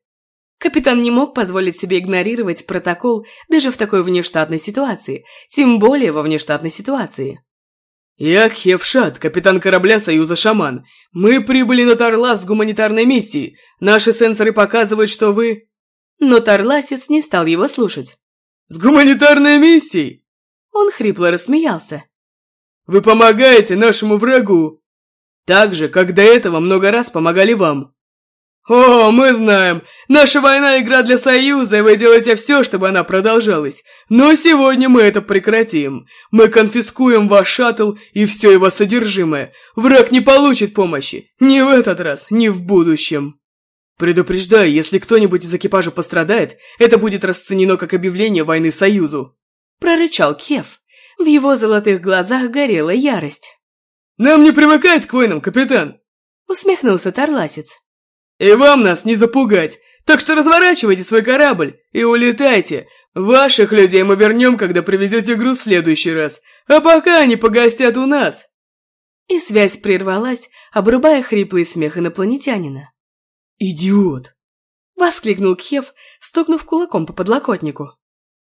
Капитан не мог позволить себе игнорировать протокол даже в такой внештатной ситуации, тем более во внештатной ситуации. «Я Хевшат, капитан корабля Союза Шаман. Мы прибыли на Тарлас с гуманитарной миссией. Наши сенсоры показывают, что вы...» Но Тарласец не стал его слушать. «С гуманитарной миссией?» Он хрипло рассмеялся. «Вы помогаете нашему врагу. Так же, как до этого много раз помогали вам. «О, мы знаем! Наша война – игра для Союза, и вы делаете все, чтобы она продолжалась. Но сегодня мы это прекратим. Мы конфискуем ваш шаттл и все его содержимое. Враг не получит помощи. Ни в этот раз, ни в будущем». Предупреждаю, если кто-нибудь из экипажа пострадает, это будет расценено как объявление войны Союзу. Прорычал Кев. В его золотых глазах горела ярость. «Нам не привыкать к войнам, капитан!» Усмехнулся Тарласец. И вам нас не запугать, так что разворачивайте свой корабль и улетайте. Ваших людей мы вернем, когда привезете груз в следующий раз, а пока они погостят у нас». И связь прервалась, обрубая хриплый смех инопланетянина. «Идиот!» — воскликнул Кхев, стукнув кулаком по подлокотнику.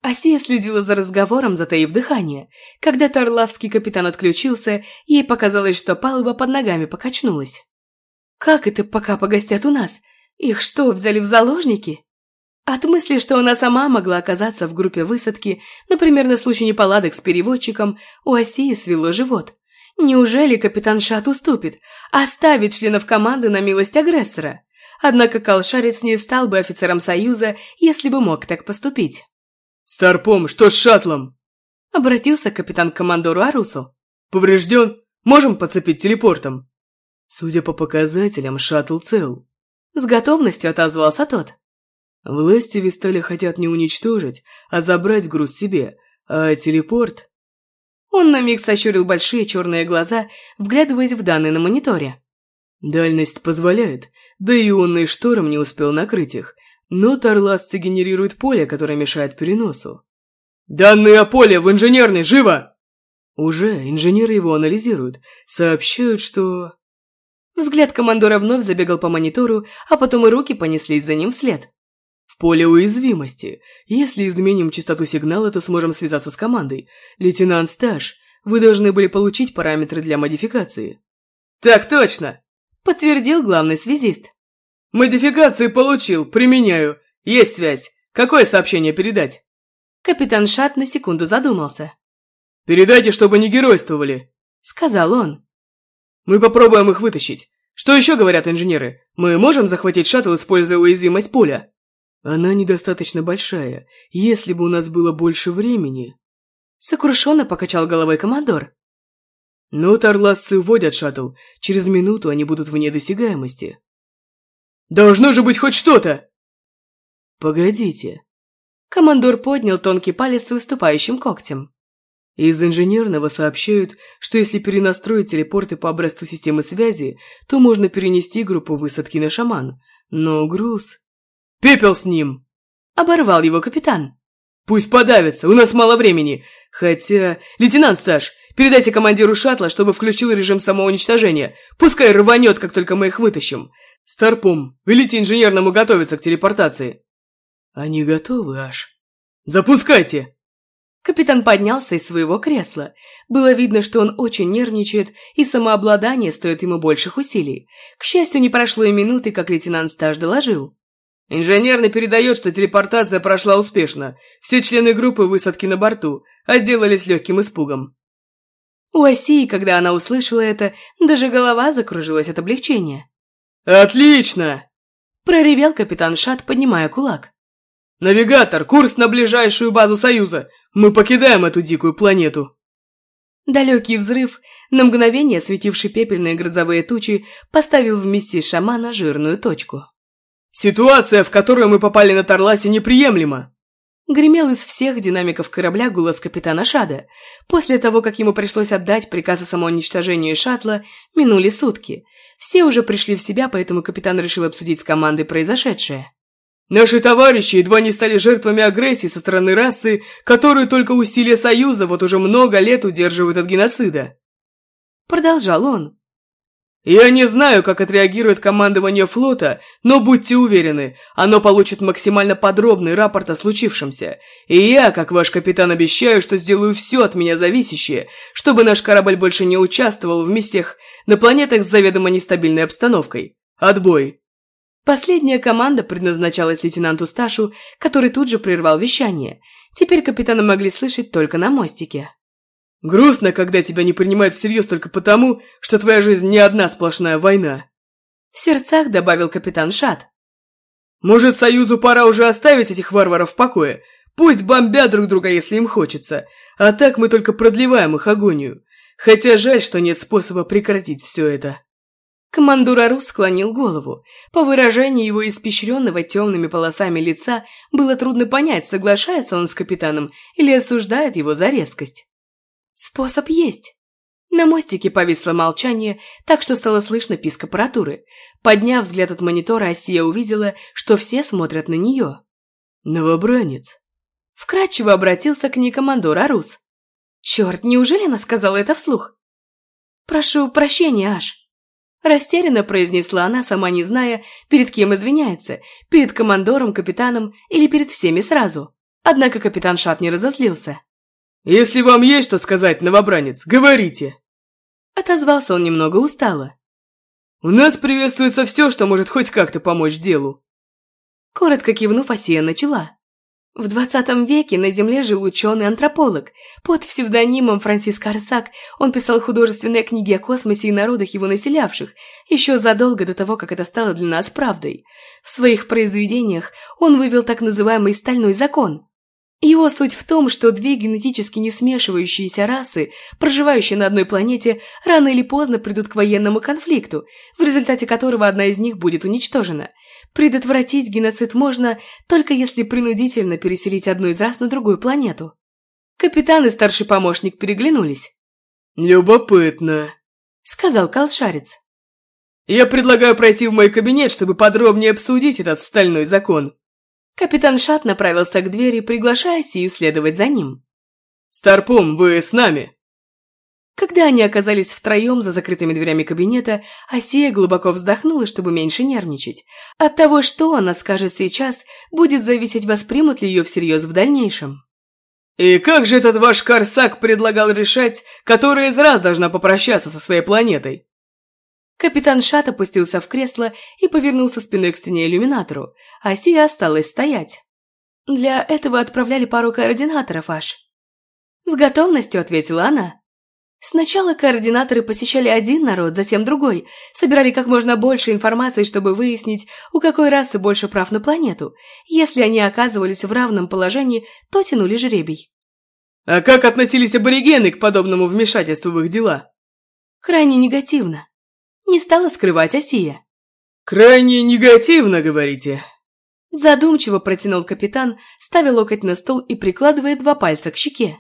Асия следила за разговором, затаив дыхание. Когда тарласский капитан отключился, ей показалось, что палуба под ногами покачнулась. Как это пока погостят у нас? Их что, взяли в заложники? От мысли, что она сама могла оказаться в группе высадки, например, на случай неполадок с переводчиком, у Осии свело живот. Неужели капитан Шат уступит, оставит членов команды на милость агрессора? Однако Калшарец не стал бы офицером Союза, если бы мог так поступить. «Старпом, что с шаттлом?» Обратился капитан к командору Арусу. «Поврежден? Можем подцепить телепортом?» Судя по показателям, шаттл цел. С готовностью отозвался тот. Власти Висталя хотят не уничтожить, а забрать груз себе, а телепорт... Он на миг сощурил большие черные глаза, вглядываясь в данные на мониторе. Дальность позволяет, да и ионный шторм не успел накрыть их, но Тарласцы генерирует поле, которое мешает переносу. «Данные о поле в инженерной, живо!» Уже инженеры его анализируют, сообщают, что... Взгляд командора вновь забегал по монитору, а потом и руки понеслись за ним вслед. В поле уязвимости. Если изменим частоту сигнала, то сможем связаться с командой. Лейтенант Стаж, вы должны были получить параметры для модификации. Так точно! Подтвердил главный связист. Модификации получил, применяю. Есть связь. Какое сообщение передать? Капитан Шат на секунду задумался. «Передайте, чтобы не геройствовали», — сказал он. Мы попробуем их вытащить. Что еще говорят инженеры? Мы можем захватить шаттл, используя уязвимость поля? Она недостаточно большая. Если бы у нас было больше времени... Сокрушенно покачал головой командор. Но тарласцы уводят шаттл. Через минуту они будут вне досягаемости. Должно же быть хоть что-то! Погодите. Командор поднял тонкий палец с выступающим когтем. Из инженерного сообщают, что если перенастроить телепорты по образцу системы связи, то можно перенести группу высадки на шаман. Но груз... «Пепел с ним!» Оборвал его капитан. «Пусть подавится, у нас мало времени. Хотя... Лейтенант Стаж, передайте командиру шаттла, чтобы включил режим самоуничтожения. Пускай рванет, как только мы их вытащим. Старпом, велите инженерному готовиться к телепортации». «Они готовы, аж». «Запускайте!» Капитан поднялся из своего кресла. Было видно, что он очень нервничает, и самообладание стоит ему больших усилий. К счастью, не прошло и минуты, как лейтенант Стаж доложил. «Инженерный передает, что телепортация прошла успешно. Все члены группы высадки на борту отделались легким испугом». У Осии, когда она услышала это, даже голова закружилась от облегчения. «Отлично!» – проревел капитан Шат, поднимая кулак. «Навигатор, курс на ближайшую базу Союза! Мы покидаем эту дикую планету!» Далекий взрыв, на мгновение осветивший пепельные грозовые тучи, поставил в миссии шамана жирную точку. «Ситуация, в которую мы попали на Тарласе, неприемлема!» Гремел из всех динамиков корабля голос капитана Шада. После того, как ему пришлось отдать приказ о самоуничтожении шаттла, минули сутки. Все уже пришли в себя, поэтому капитан решил обсудить с командой произошедшее. Наши товарищи едва не стали жертвами агрессии со стороны расы, которую только усилия Союза вот уже много лет удерживают от геноцида. Продолжал он. Я не знаю, как отреагирует командование флота, но будьте уверены, оно получит максимально подробный рапорт о случившемся. И я, как ваш капитан, обещаю, что сделаю все от меня зависящее, чтобы наш корабль больше не участвовал в миссиях на планетах с заведомо нестабильной обстановкой. Отбой. Последняя команда предназначалась лейтенанту Сташу, который тут же прервал вещание. Теперь капитана могли слышать только на мостике. «Грустно, когда тебя не принимают всерьез только потому, что твоя жизнь не одна сплошная война», в сердцах добавил капитан Шат. «Может, Союзу пора уже оставить этих варваров в покое? Пусть бомбят друг друга, если им хочется, а так мы только продлеваем их агонию. Хотя жаль, что нет способа прекратить все это». Командур склонил голову. По выражению его испещренного темными полосами лица было трудно понять, соглашается он с капитаном или осуждает его за резкость. «Способ есть». На мостике повисло молчание, так что стало слышно писк аппаратуры. Подняв взгляд от монитора, Асия увидела, что все смотрят на нее. «Новобранец». Вкратчиво обратился к ней командор Арус. «Черт, неужели она сказала это вслух?» «Прошу прощения, Аш». Растерянно произнесла она, сама не зная, перед кем извиняется, перед командором, капитаном или перед всеми сразу. Однако капитан Шат не разозлился. «Если вам есть что сказать, новобранец, говорите!» Отозвался он немного устало. У нас приветствуется все, что может хоть как-то помочь делу. Коротко кивнув, Асия начала. В 20 веке на Земле жил ученый-антрополог. Под псевдонимом Франциск Арсак он писал художественные книги о космосе и народах его населявших, еще задолго до того, как это стало для нас правдой. В своих произведениях он вывел так называемый «стальной закон». Его суть в том, что две генетически не смешивающиеся расы, проживающие на одной планете, рано или поздно придут к военному конфликту, в результате которого одна из них будет уничтожена – Предотвратить геноцид можно, только если принудительно переселить одну из рас на другую планету. Капитан и старший помощник переглянулись. «Любопытно», — сказал колшарец. «Я предлагаю пройти в мой кабинет, чтобы подробнее обсудить этот стальной закон». Капитан Шат направился к двери, приглашая Сию следовать за ним. «Старпом, вы с нами?» Когда они оказались втроем за закрытыми дверями кабинета, Асия глубоко вздохнула, чтобы меньше нервничать. От того, что она скажет сейчас, будет зависеть, воспримут ли ее всерьез в дальнейшем. «И как же этот ваш Корсак предлагал решать, которая из раз должна попрощаться со своей планетой?» Капитан Шат опустился в кресло и повернулся спиной к стене иллюминатору, а Сия осталась стоять. «Для этого отправляли пару координаторов, аж». С готовностью ответила она. Сначала координаторы посещали один народ, затем другой, собирали как можно больше информации, чтобы выяснить, у какой расы больше прав на планету. Если они оказывались в равном положении, то тянули жребий. А как относились аборигены к подобному вмешательству в их дела? Крайне негативно. Не стала скрывать Осия. Крайне негативно, говорите? Задумчиво протянул капитан, ставя локоть на стол и прикладывая два пальца к щеке.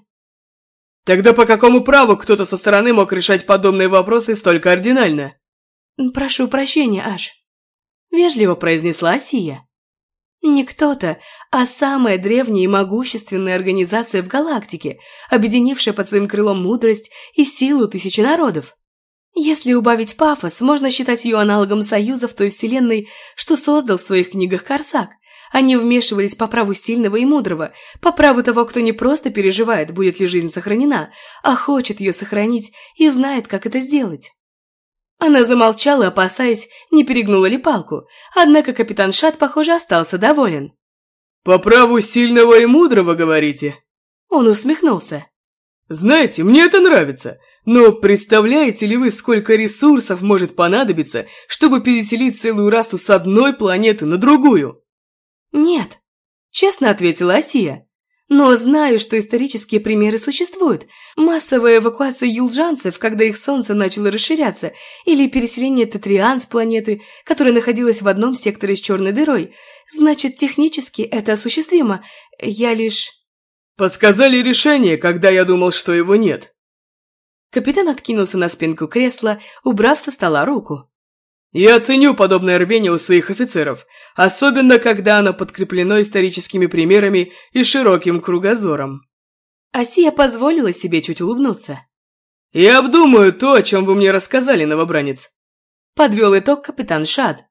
Тогда по какому праву кто-то со стороны мог решать подобные вопросы столь кардинально? «Прошу прощения, Аш», — вежливо произнесла Сия. «Не кто-то, а самая древняя и могущественная организация в галактике, объединившая под своим крылом мудрость и силу тысячи народов. Если убавить пафос, можно считать ее аналогом союза в той вселенной, что создал в своих книгах Корсак, они вмешивались по праву сильного и мудрого, по праву того, кто не просто переживает, будет ли жизнь сохранена, а хочет ее сохранить и знает, как это сделать. Она замолчала, опасаясь, не перегнула ли палку, однако капитан Шат, похоже, остался доволен. «По праву сильного и мудрого, говорите?» Он усмехнулся. «Знаете, мне это нравится, но представляете ли вы, сколько ресурсов может понадобиться, чтобы переселить целую расу с одной планеты на другую?» «Нет», – честно ответила Асия. «Но знаю, что исторические примеры существуют. Массовая эвакуация юлжанцев, когда их солнце начало расширяться, или переселение Тетриан с планеты, которая находилась в одном секторе с черной дырой. Значит, технически это осуществимо. Я лишь...» «Подсказали решение, когда я думал, что его нет». Капитан откинулся на спинку кресла, убрав со стола руку. Я ценю подобное рвение у своих офицеров, особенно когда оно подкреплено историческими примерами и широким кругозором. Асия позволила себе чуть улыбнуться. «Я обдумаю то, о чем вы мне рассказали, новобранец», — подвел итог капитан Шад.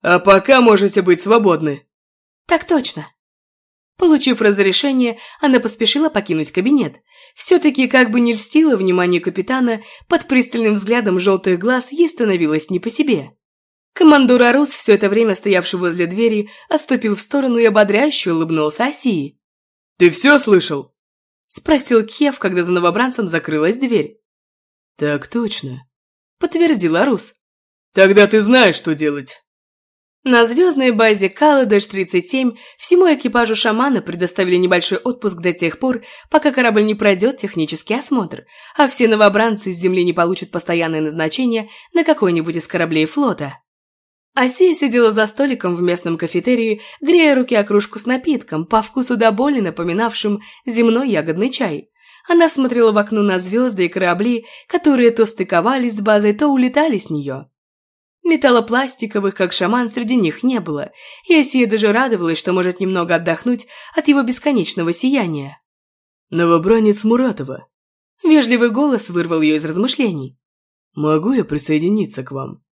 «А пока можете быть свободны». «Так точно». Получив разрешение, она поспешила покинуть кабинет. Все-таки, как бы не льстила внимание капитана, под пристальным взглядом желтых глаз ей становилось не по себе. Командор Арус, все это время стоявший возле двери, отступил в сторону и ободряюще улыбнулся Осии. «Ты все слышал?» – спросил Кев, когда за новобранцем закрылась дверь. «Так точно», – подтвердил Арус. «Тогда ты знаешь, что делать». На звездной базе Каладаш-37 всему экипажу шамана предоставили небольшой отпуск до тех пор, пока корабль не пройдет технический осмотр, а все новобранцы с Земли не получат постоянное назначение на какой-нибудь из кораблей флота. Асия сидела за столиком в местном кафетерии, грея руки о кружку с напитком, по вкусу до боли напоминавшим земной ягодный чай. Она смотрела в окно на звезды и корабли, которые то стыковались с базой, то улетали с нее. Металлопластиковых, как шаман, среди них не было, и Осия даже радовалась, что может немного отдохнуть от его бесконечного сияния. «Новобранец Муратова!» Вежливый голос вырвал ее из размышлений. «Могу я присоединиться к вам?»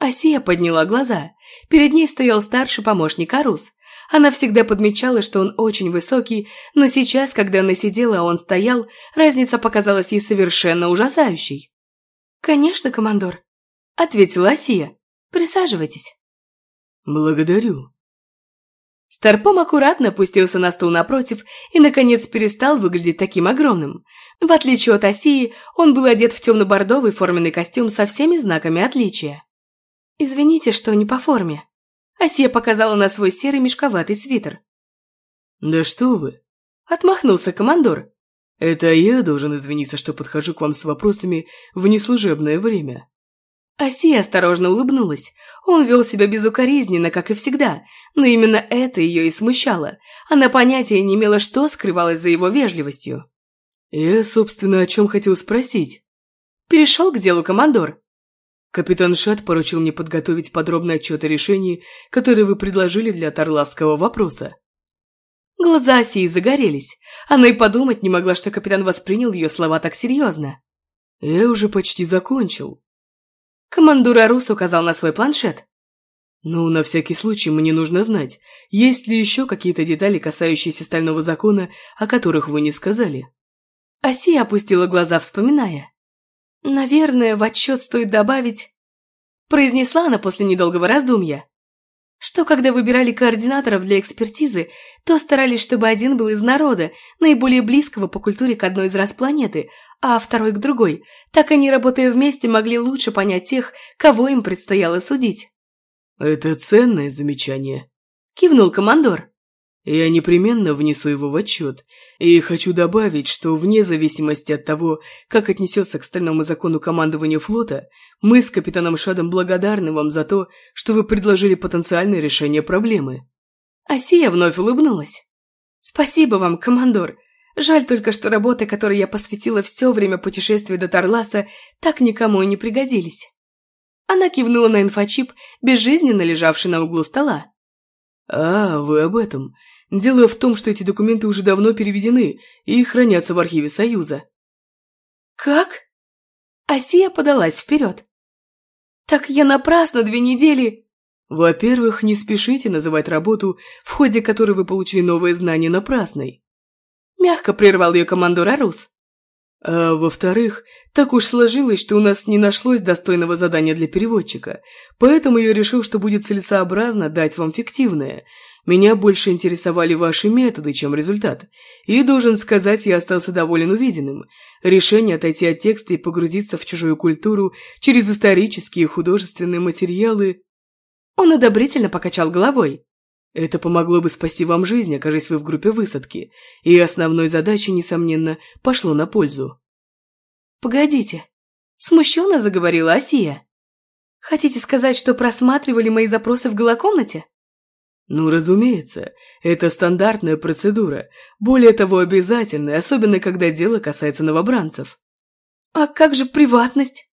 Асия подняла глаза. Перед ней стоял старший помощник Арус. Она всегда подмечала, что он очень высокий, но сейчас, когда она сидела, а он стоял, разница показалась ей совершенно ужасающей. «Конечно, командор», ответила Асия. «Присаживайтесь». «Благодарю». Старпом аккуратно опустился на стул напротив и, наконец, перестал выглядеть таким огромным. В отличие от Осии, он был одет в темно-бордовый форменный костюм со всеми знаками отличия. «Извините, что не по форме». Осия показала на свой серый мешковатый свитер. «Да что вы!» – отмахнулся командор. «Это я должен извиниться, что подхожу к вам с вопросами в неслужебное время». Асия осторожно улыбнулась. Он вел себя безукоризненно, как и всегда, но именно это ее и смущало. Она понятия не имела, что скрывалось за его вежливостью. «Я, собственно, о чем хотел спросить?» Перешел к делу командор. Капитан Шат поручил мне подготовить подробный отчет о решении, которое вы предложили для Тарласского вопроса. Глаза Асии загорелись. Она и подумать не могла, что капитан воспринял ее слова так серьезно. «Я уже почти закончил», Командур Арус указал на свой планшет. «Ну, на всякий случай мне нужно знать, есть ли еще какие-то детали, касающиеся стального закона, о которых вы не сказали?» Асия опустила глаза, вспоминая. «Наверное, в отчет стоит добавить...» Произнесла она после недолгого раздумья. Что, когда выбирали координаторов для экспертизы, то старались, чтобы один был из народа, наиболее близкого по культуре к одной из рас планеты, а второй к другой. Так они, работая вместе, могли лучше понять тех, кого им предстояло судить. «Это ценное замечание», – кивнул командор. «Я непременно внесу его в отчет, и хочу добавить, что вне зависимости от того, как отнесется к стальному закону командованию флота, мы с капитаном Шадом благодарны вам за то, что вы предложили потенциальное решение проблемы». Асия вновь улыбнулась. «Спасибо вам, командор. Жаль только, что работы, которые я посвятила все время путешествия до Тарласа, так никому и не пригодились. Она кивнула на инфочип, безжизненно лежавший на углу стола. «А, вы об этом. Дело в том, что эти документы уже давно переведены и хранятся в архиве Союза». «Как?» Асия подалась вперед. «Так я напрасно две недели...» «Во-первых, не спешите называть работу, в ходе которой вы получили новые знания напрасной. Мягко прервал ее командор Арус. А во-вторых, так уж сложилось, что у нас не нашлось достойного задания для переводчика, поэтому я решил, что будет целесообразно дать вам фиктивное. Меня больше интересовали ваши методы, чем результат. И, должен сказать, я остался доволен увиденным. Решение отойти от текста и погрузиться в чужую культуру через исторические и художественные материалы... Он одобрительно покачал головой. Это помогло бы спасти вам жизнь, окажись вы в группе высадки, и основной задаче, несомненно, пошло на пользу. «Погодите», – смущенно заговорила Асия. «Хотите сказать, что просматривали мои запросы в голокомнате?» «Ну, разумеется, это стандартная процедура, более того, обязательная, особенно когда дело касается новобранцев». «А как же приватность?»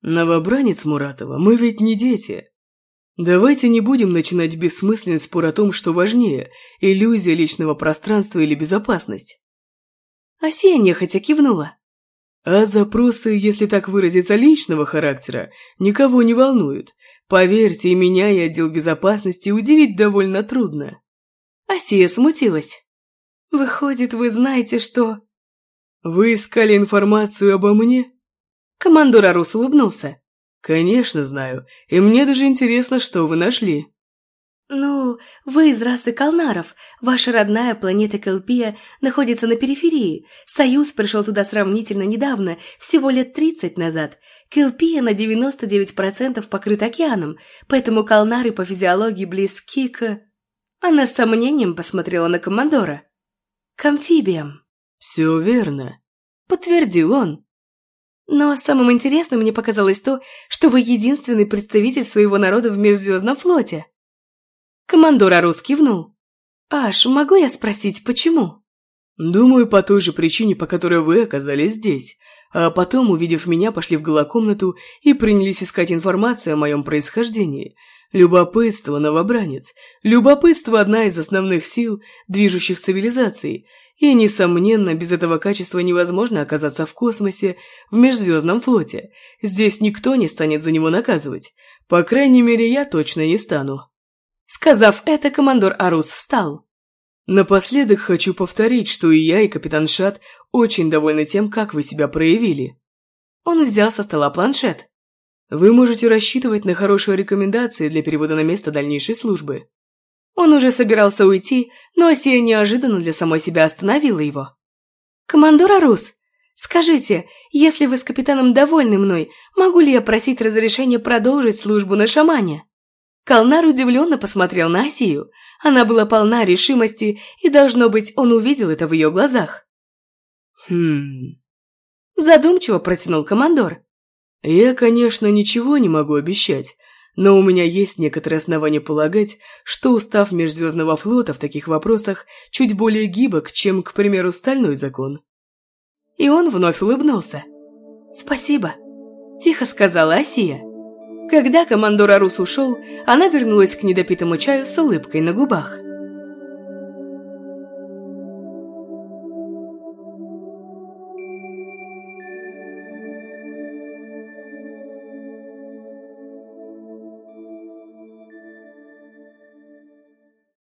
«Новобранец Муратова, мы ведь не дети. Давайте не будем начинать бессмысленный спор о том, что важнее – иллюзия личного пространства или безопасность. Асия нехотя кивнула. А запросы, если так выразиться, личного характера, никого не волнуют. Поверьте, и меня, и отдел безопасности удивить довольно трудно. Асия смутилась. Выходит, вы знаете, что... Вы искали информацию обо мне? Командор Арус улыбнулся. «Конечно знаю, и мне даже интересно, что вы нашли». «Ну, вы из расы Калнаров. Ваша родная планета Келпия находится на периферии. Союз пришел туда сравнительно недавно, всего лет 30 назад. Келпия на 99% покрыт океаном, поэтому Калнары по физиологии близки к...» Она с сомнением посмотрела на командора. «К амфибиям». «Все верно», — подтвердил он. Но самым интересным мне показалось то, что вы единственный представитель своего народа в межзвездном флоте. Командор Арус кивнул. Аш, могу я спросить, почему? Думаю, по той же причине, по которой вы оказались здесь. А потом, увидев меня, пошли в голокомнату и принялись искать информацию о моем происхождении. Любопытство, новобранец. Любопытство – одна из основных сил, движущих цивилизацией, и, несомненно, без этого качества невозможно оказаться в космосе, в межзвездном флоте. Здесь никто не станет за него наказывать. По крайней мере, я точно не стану. Сказав это, командор Арус встал. Напоследок хочу повторить, что и я, и капитан Шат очень довольны тем, как вы себя проявили. Он взял со стола планшет. Вы можете рассчитывать на хорошие рекомендации для перевода на место дальнейшей службы. Он уже собирался уйти, но Осия неожиданно для самой себя остановила его. «Командор Арус, скажите, если вы с капитаном довольны мной, могу ли я просить разрешения продолжить службу на шамане?» Калнар удивленно посмотрел на Осию. Она была полна решимости, и, должно быть, он увидел это в ее глазах. «Хм...» Задумчиво протянул командор. «Я, конечно, ничего не могу обещать, но у меня есть некоторые основания полагать, что устав Межзвездного флота в таких вопросах чуть более гибок, чем, к примеру, Стальной закон. И он вновь улыбнулся. «Спасибо», – тихо сказала Асия. Когда командор Арус ушел, она вернулась к недопитому чаю с улыбкой на губах.